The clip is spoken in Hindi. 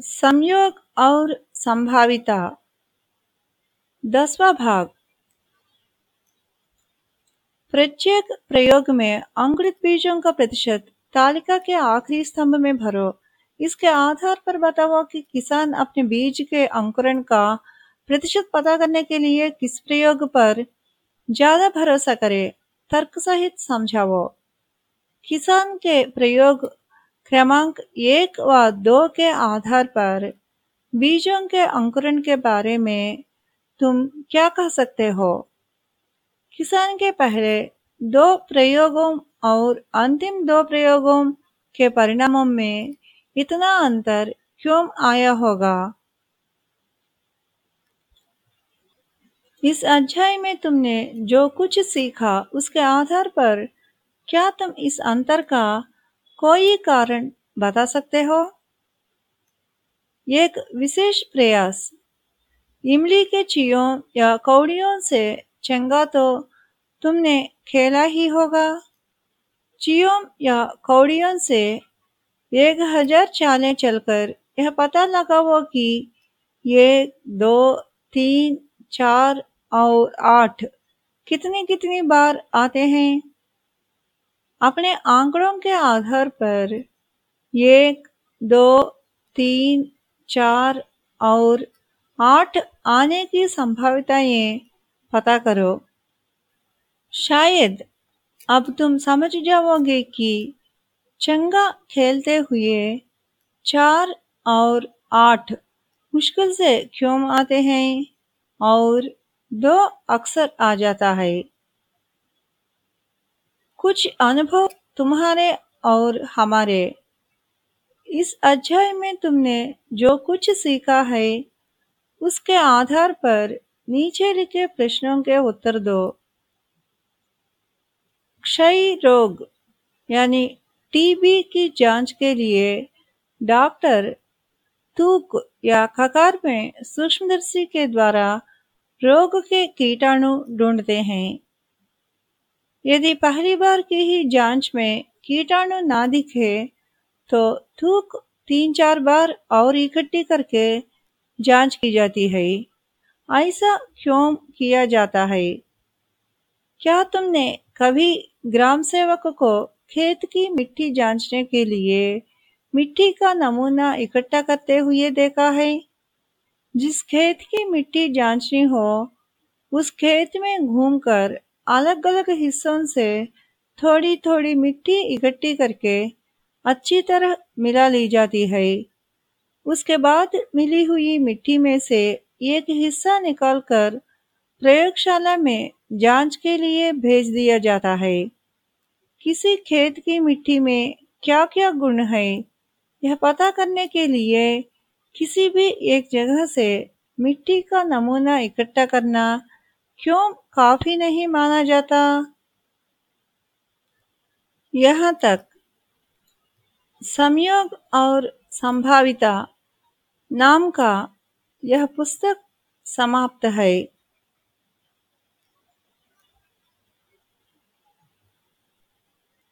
संयोग और संभाविता। दसवा भाग। प्रत्येक प्रयोग में अंकुरित बीजों का प्रतिशत तालिका के आखिरी स्तंभ में भरो। इसके आधार पर बताओ कि किसान अपने बीज के अंकुरण का प्रतिशत पता करने के लिए किस प्रयोग पर ज़्यादा भरोसा करे, तर्क सहित समझाओ। किसान के प्रयोग क्रमांक एक व दो के आधार पर बीजों के अंकुरण के बारे में तुम क्या कह सकते हो? किसान के पहले दो प्रयोगों और अंतिम दो प्रयोगों के परिणामों में इतना अंतर क्यों आया होगा? इस अध्याय में तुमने जो कुछ सीखा, उसके आधार पर क्या तुम इस अंतर का कोई कारण बता सकते हो? एक विशेष प्रयास। इमली के चियों या कौड़ियों से चंगा तो तुमने खेला ही होगा। चियों या कौड़ियों से एक हज़ार चालें चलकर यह पता लगा लगाओ कि एक दो, तीन, चार और आठ कितनी कितनी बार आते हैं? अपने आंकड़ों के आधार पर एक, दो, तीन, चार और आठ आने की संभाविताएँ पता करो। शायद अब तुम समझ जाओगे कि चंगा खेलते हुए चार और आठ मुश्किल से क्यों आते हैं और दो अक्सर आ जाता है। कुछ अनुभव तुम्हारे और हमारे। इस अध्याय में तुमने जो कुछ सीखा है, उसके आधार पर नीचे लिखे प्रश्नों के उत्तर दो। क्षय रोग, यानी टीबी की जाँच के लिए डॉक्टर थूक या खकार में सूक्ष्मदर्शी के द्वारा रोग के कीटाणु ढूंढते हैं। यदि पहली बार की ही जाँच में कीटाणु ना दिखे तो थूक तीन चार बार और इकट्ठी करके जाँच की जाती है। ऐसा क्यों किया जाता है? क्या तुमने कभी ग्राम सेवक को खेत की मिट्टी जांचने के लिए मिट्टी का नमूना इकट्ठा करते हुए देखा है? जिस खेत की मिट्टी जांचनी हो, उस खेत में घूमकर अलग अलग हिस्सों से थोड़ी थोड़ी मिट्टी इकट्ठी करके अच्छी तरह मिला ली जाती है। उसके बाद मिली हुई मिट्टी में से एक हिस्सा निकालकर प्रयोगशाला में जाँच के लिए भेज दिया जाता है। किसी खेत की मिट्टी में क्या क्या गुण है, यह पता करने के लिए किसी भी एक जगह से मिट्टी का नमूना इकट्ठा करना क्यों काफ़ी नहीं माना जाता? यहाँ तक। संयोग और संभाविता नाम का यह पुस्तक समाप्त है।